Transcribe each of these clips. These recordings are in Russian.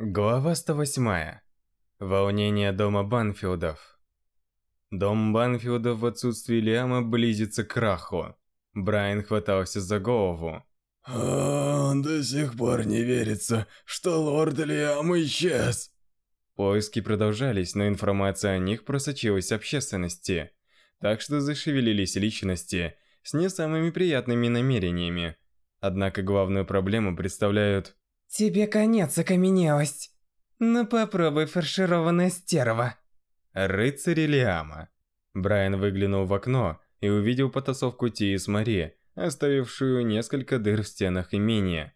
Глава 108. Волнение дома Банфилдов. Дом Банфилдов в отсутствии Лиама близится к краху. Брайан хватался за голову. А, до сих пор не верится, что лорд Лиам исчез. Поиски продолжались, но информация о них просочилась в общественности. Так что зашевелились личности с не самыми приятными намерениями. Однако главную проблему представляют Тебе конец, окаменелость. Ну попробуй фаршированное стерва. рыцари Лиама. Брайан выглянул в окно и увидел потасовку Ти с Мари, оставившую несколько дыр в стенах имения.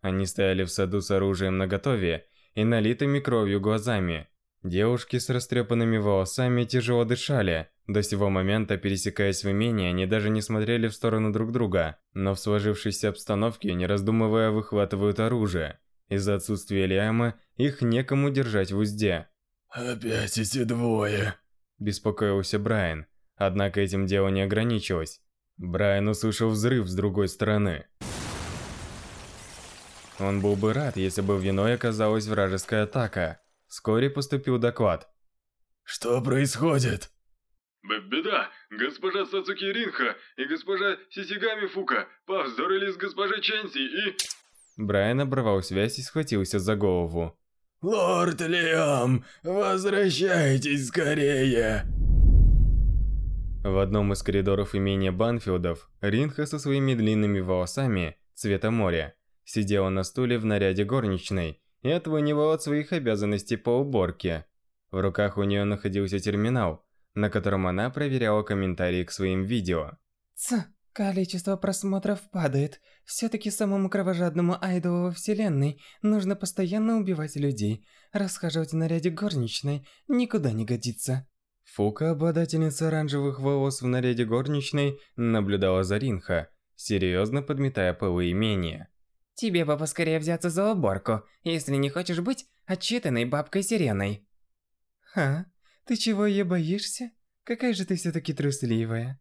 Они стояли в саду с оружием наготове и налитыми кровью глазами. Девушки с растрепанными волосами тяжело дышали. До сего момента, пересекаясь в имении, они даже не смотрели в сторону друг друга, но в сложившейся обстановке, не раздумывая, выхватывают оружие. Из-за отсутствия Лиама их некому держать в узде. «Опять эти двое», – беспокоился Брайан. Однако этим дело не ограничилось. Брайан услышал взрыв с другой стороны. Он был бы рад, если бы виной оказалась вражеская атака. Вскоре поступил доклад. «Что происходит?» Беда! Госпожа Сацуки Ринха и госпожа Сисигами Фука повздорили с госпожей Ченси и... Брайан оборвал связь и схватился за голову. «Лорд Лиам, возвращайтесь скорее!» В одном из коридоров имения Банфилдов Ринха со своими длинными волосами цвета моря сидела на стуле в наряде горничной и отлынивал от своих обязанностей по уборке. В руках у нее находился терминал, на котором она проверяла комментарии к своим видео. Ц, количество просмотров падает. Все-таки самому кровожадному айдолу во вселенной нужно постоянно убивать людей. Расхаживать в наряде горничной никуда не годится. Фука, обладательница оранжевых волос в наряде горничной, наблюдала за Ринха, серьезно подметая полы имения. Тебе бы поскорее взяться за уборку, если не хочешь быть отчитанной бабкой-сиреной. Ха, ты чего ее боишься? Какая же ты все-таки трусливая.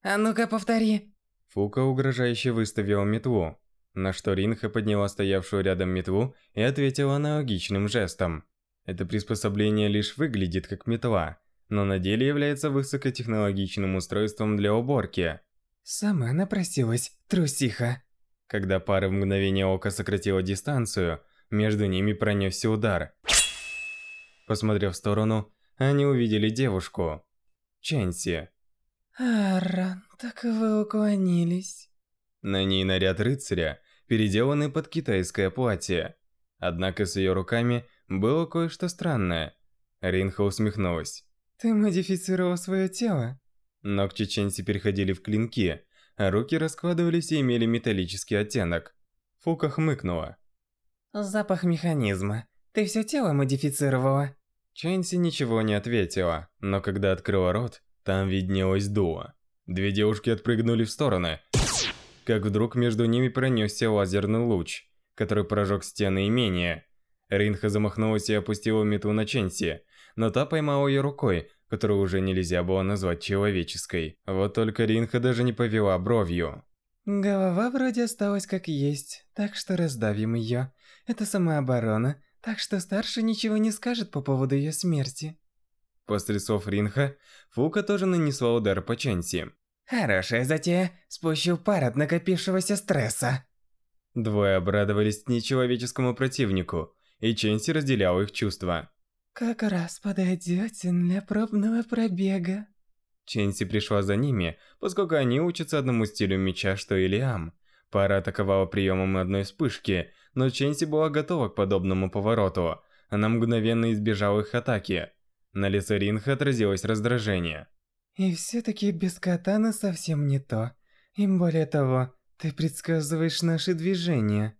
А ну-ка повтори. Фука угрожающе выставила метлу, на что Ринха подняла стоявшую рядом метлу и ответила аналогичным жестом. Это приспособление лишь выглядит как метла, но на деле является высокотехнологичным устройством для уборки. Сама напросилась, трусиха. Когда пара в мгновение ока сократила дистанцию, между ними пронесся удар. Посмотрев в сторону, они увидели девушку. Ченси. Ара, так вы уклонились. На ней наряд рыцаря, переделанный под китайское платье. Однако с ее руками было кое-что странное. Ринха усмехнулась. Ты модифицировал свое тело? Ногти Ченси переходили в клинки, а руки раскладывались и имели металлический оттенок. Фука хмыкнула. Запах механизма. Ты все тело модифицировала? Ченси ничего не ответила, но когда открыла рот, там виднелось дуло. Две девушки отпрыгнули в стороны, как вдруг между ними пронесся лазерный луч, который прожег стены имения. Ринха замахнулась и опустила мету на Ченси, но та поймала ее рукой, которую уже нельзя было назвать человеческой. Вот только Ринха даже не повела бровью. Голова вроде осталась как есть, так что раздавим ее. Это самооборона, так что старший ничего не скажет по поводу ее смерти. После слов Ринха, Фука тоже нанесла удар по Ченси. Хорошая затея, спущу пар от накопившегося стресса. Двое обрадовались нечеловеческому противнику, и Ченси разделял их чувства. Как раз подойдете для пробного пробега. Ченси пришла за ними, поскольку они учатся одному стилю меча, что и Лиам. Пара атаковала приемом одной вспышки, но Ченси была готова к подобному повороту. Она мгновенно избежала их атаки. На лице Ринха отразилось раздражение. И все-таки без катана совсем не то. И более того, ты предсказываешь наши движения.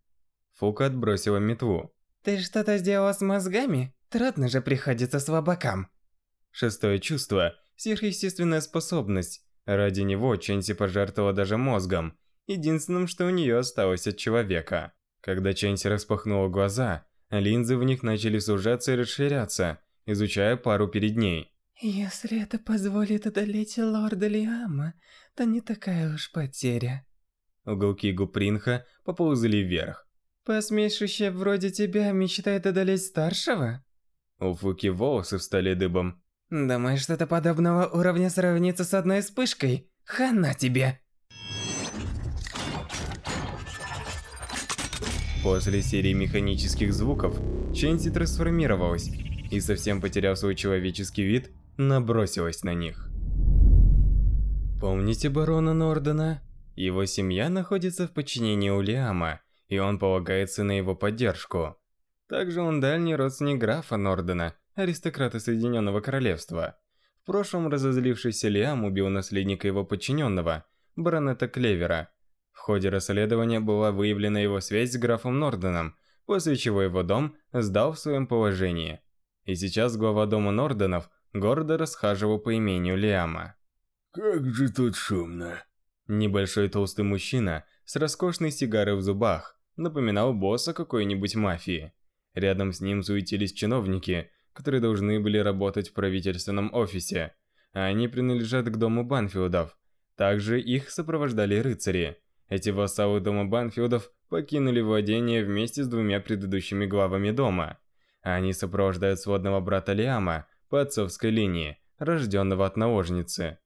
Фука отбросила метлу. Ты что-то сделала с мозгами? Трудно же приходится слабакам. Шестое чувство – сверхъестественная способность. Ради него Ченси пожертвовала даже мозгом, единственным, что у нее осталось от человека. Когда Ченси распахнула глаза, линзы в них начали сужаться и расширяться, изучая пару перед ней. Если это позволит одолеть лорда Лиама, то не такая уж потеря. Уголки губ Ринха поползли вверх. Посмешище вроде тебя мечтает одолеть старшего? У Фуки волосы встали дыбом. Думаешь, что-то подобного уровня сравнится с одной вспышкой? Хана тебе! После серии механических звуков, Ченси трансформировалась и, совсем потеряв свой человеческий вид, набросилась на них. Помните барона Нордена? Его семья находится в подчинении у Лиама, и он полагается на его поддержку. Также он дальний родственник графа Нордена, аристократа Соединенного Королевства. В прошлом разозлившийся Лиам убил наследника его подчиненного, баронета Клевера. В ходе расследования была выявлена его связь с графом Норденом, после чего его дом сдал в своем положении. И сейчас глава дома Норденов гордо расхаживал по имению Лиама. Как же тут шумно. Небольшой толстый мужчина с роскошной сигарой в зубах напоминал босса какой-нибудь мафии. Рядом с ним суетились чиновники, которые должны были работать в правительственном офисе. Они принадлежат к дому Банфилдов. Также их сопровождали рыцари. Эти вассалы дома Банфилдов покинули владение вместе с двумя предыдущими главами дома. Они сопровождают сводного брата Лиама по отцовской линии, рожденного от наложницы.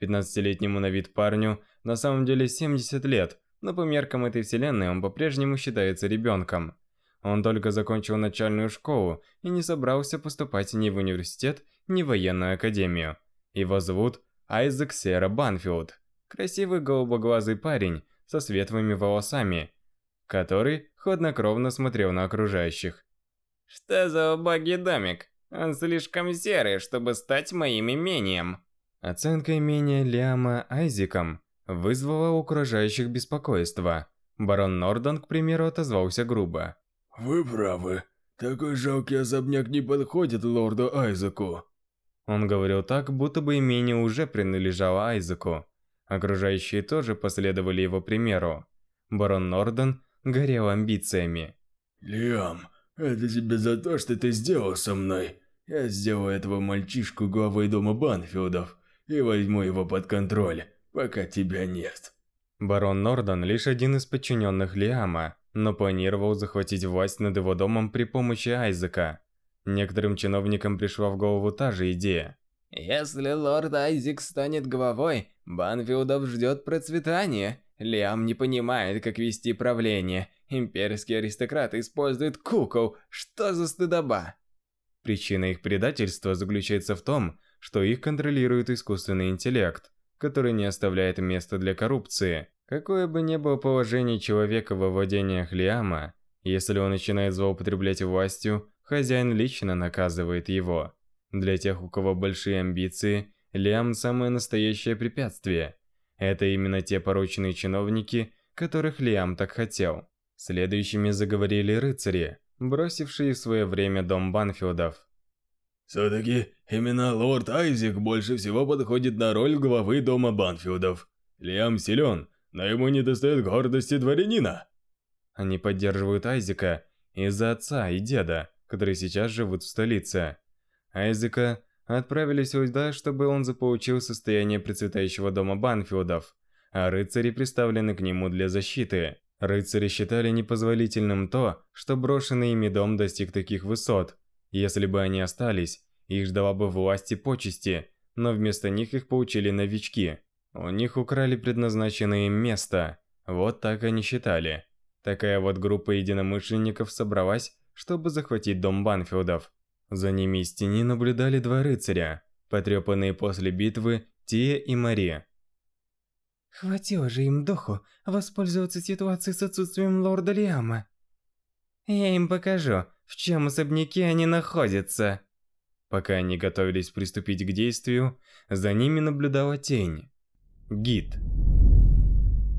15-летнему на вид парню на самом деле 70 лет, но по меркам этой вселенной он по-прежнему считается ребенком. Он только закончил начальную школу и не собрался поступать ни в университет, ни в военную академию. Его зовут Айзек Сера Банфилд. Красивый голубоглазый парень со светлыми волосами, который хладнокровно смотрел на окружающих. Что за убогий домик? Он слишком серый, чтобы стать моим имением. Оценка имения Лиама Айзеком вызвала у окружающих беспокойство. Барон Нордон, к примеру, отозвался грубо. Вы правы. Такой жалкий особняк не подходит лорду Айзеку. Он говорил так, будто бы имение уже принадлежало Айзеку. Окружающие тоже последовали его примеру. Барон Норден горел амбициями. Лиам, это тебе за то, что ты сделал со мной. Я сделаю этого мальчишку главой дома Банфилдов и возьму его под контроль, пока тебя нет. Барон Нордон лишь один из подчиненных Лиама, но планировал захватить власть над его домом при помощи Айзека. Некоторым чиновникам пришла в голову та же идея. Если лорд Айзек станет главой, Банфилдов ждет процветание. Лиам не понимает, как вести правление. Имперские аристократы используют кукол. Что за стыдоба? Причина их предательства заключается в том, что их контролирует искусственный интеллект, который не оставляет места для коррупции. Какое бы ни было положение человека во владениях Лиама, если он начинает злоупотреблять властью, хозяин лично наказывает его. Для тех, у кого большие амбиции, Лиам – самое настоящее препятствие. Это именно те порочные чиновники, которых Лиам так хотел. Следующими заговорили рыцари, бросившие в свое время дом Банфилдов. Все-таки именно лорд Айзек больше всего подходит на роль главы дома Банфилдов. Лиам силен, но ему не достает гордости дворянина. Они поддерживают Айзека из-за отца и деда, которые сейчас живут в столице. Айзека отправили сюда, чтобы он заполучил состояние процветающего дома Банфилдов, а рыцари представлены к нему для защиты. Рыцари считали непозволительным то, что брошенный ими дом достиг таких высот, если бы они остались, их ждала бы власть и почести, но вместо них их получили новички. У них украли предназначенное им место. Вот так они считали. Такая вот группа единомышленников собралась, чтобы захватить дом Банфилдов. За ними из тени наблюдали два рыцаря, потрепанные после битвы Тия и Мари. Хватило же им духу воспользоваться ситуацией с отсутствием лорда Лиама. Я им покажу, в чем особняке они находятся. Пока они готовились приступить к действию, за ними наблюдала тень. Гид.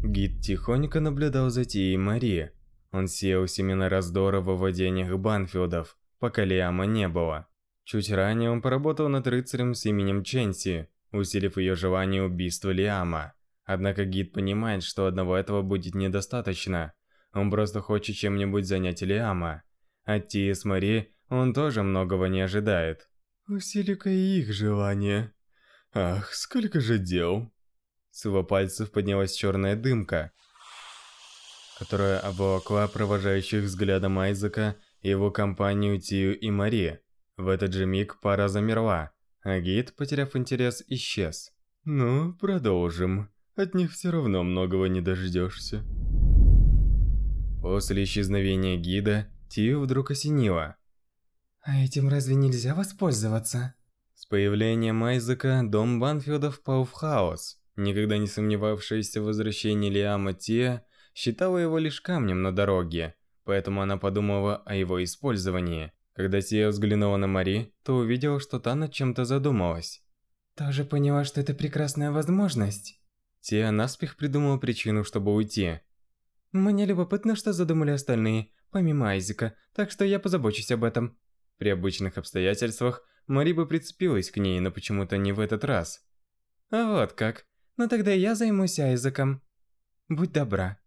Гид тихонько наблюдал за Ти и Мари. Он сеял семена раздора во владениях Банфилдов, пока Лиама не было. Чуть ранее он поработал над рыцарем с именем Ченси, усилив ее желание убийства Лиама. Однако гид понимает, что одного этого будет недостаточно. Он просто хочет чем-нибудь занять Лиама. От Ти с Мари он тоже многого не ожидает. Усили-ка их желание. Ах, сколько же дел. С его пальцев поднялась черная дымка, которая обволокла провожающих взглядом Айзека, его компанию Тию и Мари. В этот же миг пара замерла, а гид, потеряв интерес, исчез. Ну, продолжим. От них все равно многого не дождешься. После исчезновения гида, Тию вдруг осенило. А этим разве нельзя воспользоваться? С появлением Айзека дом Банфилдов впал в хаос. Никогда не сомневавшаяся в возвращении Лиама Тия считала его лишь камнем на дороге, поэтому она подумала о его использовании. Когда Тия взглянула на Мари, то увидела, что та над чем-то задумалась. Тоже поняла, что это прекрасная возможность. Тия наспех придумала причину, чтобы уйти. Мне любопытно, что задумали остальные, помимо Айзека, так что я позабочусь об этом. При обычных обстоятельствах Мари бы прицепилась к ней, но почему-то не в этот раз. А вот как. Ну тогда я займусь Айзеком. Будь добра.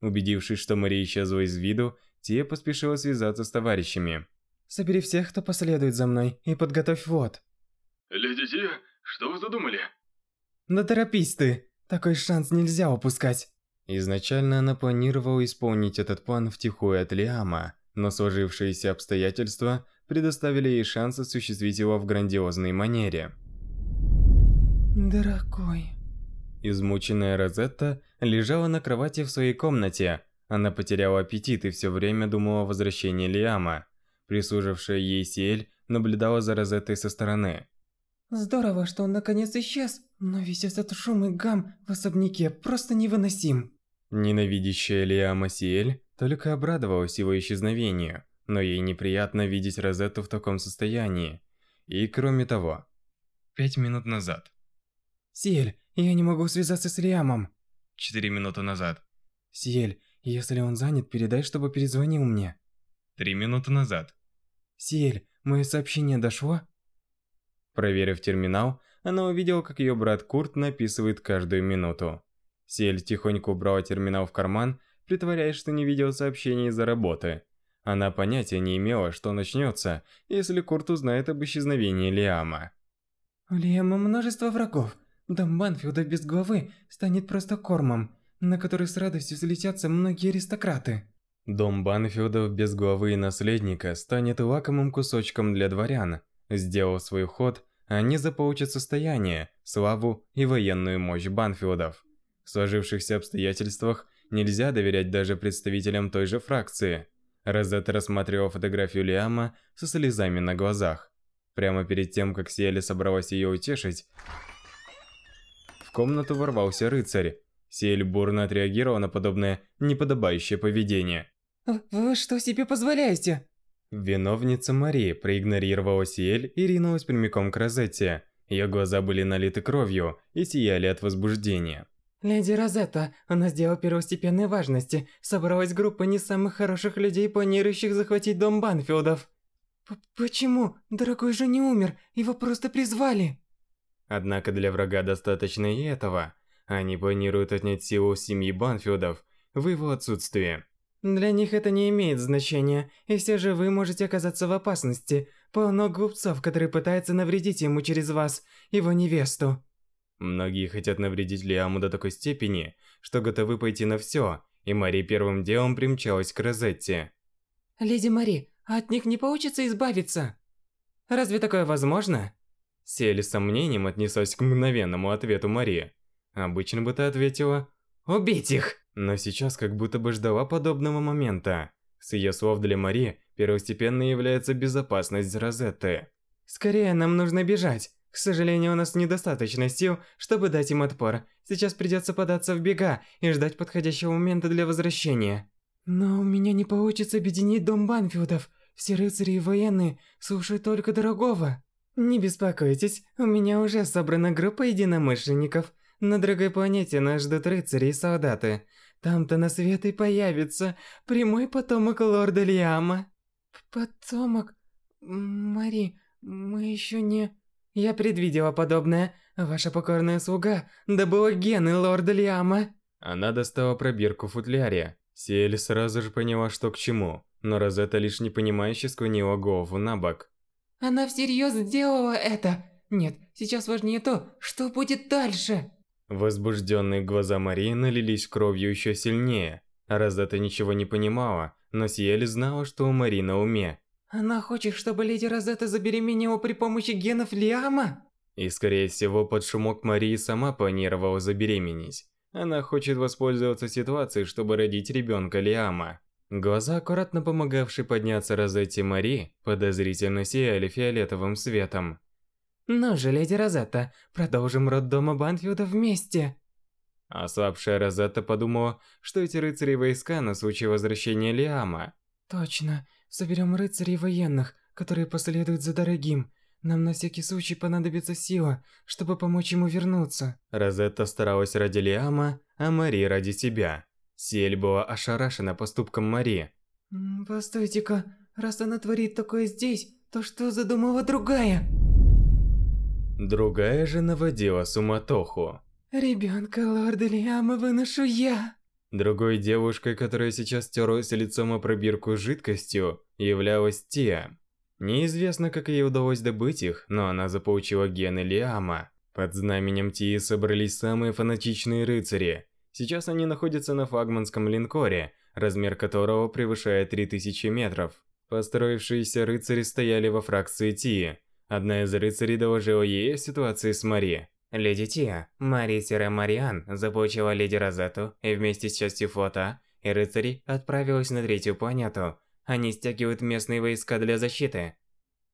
Убедившись, что Мари исчезла из виду, Тия поспешила связаться с товарищами. Собери всех, кто последует за мной, и подготовь вот. Леди Тия, что вы задумали? Да торопись ты, такой шанс нельзя упускать. Изначально она планировала исполнить этот план втихую от Лиама, но сложившиеся обстоятельства предоставили ей шанс осуществить его в грандиозной манере. Дорогой. Измученная Розетта лежала на кровати в своей комнате. Она потеряла аппетит и все время думала о возвращении Лиама. Прислужившая ей Сиэль наблюдала за Розеттой со стороны. Здорово, что он наконец исчез, но весь этот шум и гам в особняке просто невыносим. Ненавидящая Лиама Сиэль только обрадовалась его исчезновению, но ей неприятно видеть Розетту в таком состоянии. И кроме того... Пять минут назад. Сиэль, я не могу связаться с Лиамом. Четыре минуты назад. Сиэль, если он занят, передай, чтобы перезвонил мне. Три минуты назад. Сиэль, мое сообщение дошло? Проверив терминал, она увидела, как ее брат Курт написывает каждую минуту. Сиэль тихонько убрала терминал в карман, притворяясь, что не видела сообщений из-за работы. Она понятия не имела, что начнется, если Курт узнает об исчезновении Лиама. У Лиама множество врагов. Дом Банфилда без главы станет просто кормом, на который с радостью залетятся многие аристократы. Дом Банфилдов без главы и наследника станет лакомым кусочком для дворян. Сделав свой ход, они заполучат состояние, славу и военную мощь Банфилдов. В сложившихся обстоятельствах нельзя доверять даже представителям той же фракции. Розетта рассматривала фотографию Лиама со слезами на глазах. Прямо перед тем, как Сиэли собралась ее утешить, в комнату ворвался рыцарь. Сиэль бурно отреагировала на подобное неподобающее поведение. «Вы что себе позволяете?» Виновница Мари проигнорировала Сиэль и ринулась прямиком к Розетте. Ее глаза были налиты кровью и сияли от возбуждения. «Леди Розетта, у нас дело первостепенной важности. Собралась группа не самых хороших людей, планирующих захватить дом Банфилдов». П «Почему? Дорогой же не умер, его просто призвали». Однако для врага достаточно и этого. Они планируют отнять силу семьи Банфилдов в его отсутствие. Для них это не имеет значения, и все же вы можете оказаться в опасности. Полно глупцов, которые пытаются навредить ему через вас, его невесту. Многие хотят навредить Лиаму до такой степени, что готовы пойти на все, и Мари первым делом примчалась к Розетте. Леди Мари, от них не получится избавиться. Разве такое возможно? Сели с сомнением отнеслась к мгновенному ответу Мари. Обычно бы ты ответила «Убить их!» Но сейчас как будто бы ждала подобного момента. С ее слов для Мари, первостепенно является безопасность Розетты. «Скорее нам нужно бежать. К сожалению, у нас недостаточно сил, чтобы дать им отпор. Сейчас придется податься в бега и ждать подходящего момента для возвращения». «Но у меня не получится объединить дом Банфилдов. Все рыцари и военные слушают только дорогого». Не беспокойтесь, у меня уже собрана группа единомышленников. На другой планете нас ждут рыцари и солдаты. Там-то на свет и появится прямой потомок лорда Лиама. Потомок? Мари, мы еще не... Я предвидела подобное. Ваша покорная слуга добыла гены лорда Лиама. Она достала пробирку футляре. Сиэль сразу же поняла, что к чему, но Розетта лишь непонимающе склонила голову на бок. Она всерьез сделала это. Нет, сейчас важнее то, что будет дальше. Возбужденные глаза Марии налились кровью еще сильнее. Розетта ничего не понимала, но Сиэль знала, что у Мари на уме. Она хочет, чтобы леди Розетта забеременела при помощи генов Лиама? И скорее всего под шумок Марии сама планировала забеременеть. Она хочет воспользоваться ситуацией, чтобы родить ребенка Лиама. Глаза, аккуратно помогавшие подняться Розетте Мари, подозрительно сияли фиолетовым светом. Ну же, леди Розетта, продолжим род дома Банфилда вместе. Ослабшая Розетта подумала, что эти рыцари войска на случай возвращения Лиама. Точно, соберем рыцарей военных, которые последуют за дорогим. Нам на всякий случай понадобится сила, чтобы помочь ему вернуться. Розетта старалась ради Лиама, а Мари ради себя. Сель была ошарашена поступком Мари. Постойте-ка, раз она творит такое здесь, то что задумала другая? Другая же наводила суматоху. Ребенка лорда Лиама выношу я. Другой девушкой, которая сейчас терлась лицом о пробирку с жидкостью, являлась Тия. Неизвестно, как ей удалось добыть их, но она заполучила гены Лиама. Под знаменем Тии собрались самые фанатичные рыцари. Сейчас они находятся на флагманском линкоре, размер которого превышает 3000 метров. Построившиеся рыцари стояли во фракции Тии. Одна из рыцарей доложила ей о ситуации с Мари. Леди Тия, Мари-Мариан заполучила леди Розетту и вместе с частью флота и рыцарей отправилась на третью планету – они стягивают местные войска для защиты.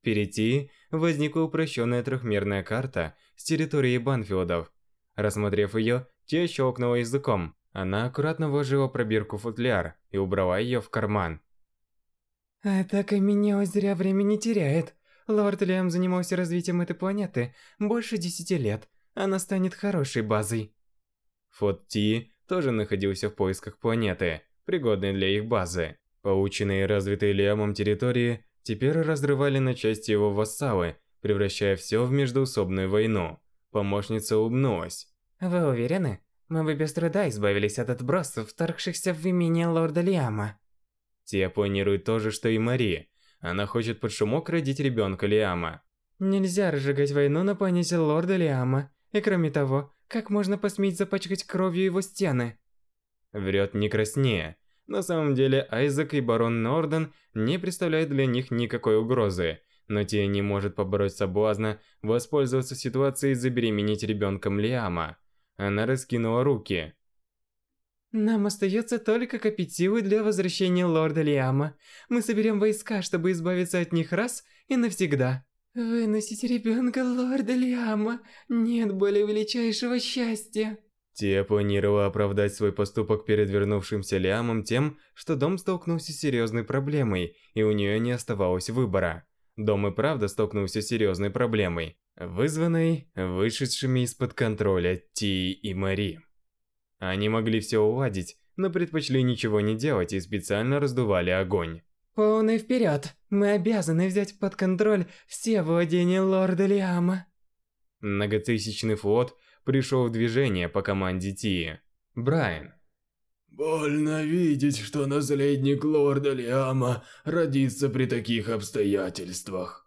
Перед Ти возникла упрощенная трехмерная карта с территорией Банфилдов. Рассмотрев ее, Ти щелкнула языком. Она аккуратно вложила пробирку в футляр и убрала ее в карман. «Это Каменео зря время не теряет. Лорд Лиам занимался развитием этой планеты больше десяти лет. Она станет хорошей базой». Фот Ти тоже находился в поисках планеты, пригодной для их базы. Полученные и развитые Лиамом территории теперь разрывали на части его вассалы, превращая все в междоусобную войну. Помощница улыбнулась. «Вы уверены? Мы бы без труда избавились от отбросов, вторгшихся в имение лорда Лиама». Те планируют то же, что и Мари. Она хочет под шумок родить ребенка Лиама. Нельзя разжигать войну на планете лорда Лиама. И кроме того, как можно посметь запачкать кровью его стены? Врет не краснее. На самом деле, Айзек и барон Норден не представляют для них никакой угрозы, но те не может побороть соблазна воспользоваться ситуацией и забеременеть ребенком Лиама. Она раскинула руки. Нам остается только копить силы для возвращения лорда Лиама. Мы соберем войска, чтобы избавиться от них раз и навсегда. Выносить ребенка лорда Лиама нет более величайшего счастья. Тия планировала оправдать свой поступок перед вернувшимся Лиамом тем, что дом столкнулся с серьезной проблемой, и у нее не оставалось выбора. Дом и правда столкнулся с серьезной проблемой, вызванной вышедшими из-под контроля Ти и Мари. Они могли все уладить, но предпочли ничего не делать и специально раздували огонь. Полный вперед! Мы обязаны взять под контроль все владения лорда Лиама. Многотысячный флот пришел в движение по команде Ти. Брайан. Больно видеть, что наследник лорда Лиама родится при таких обстоятельствах.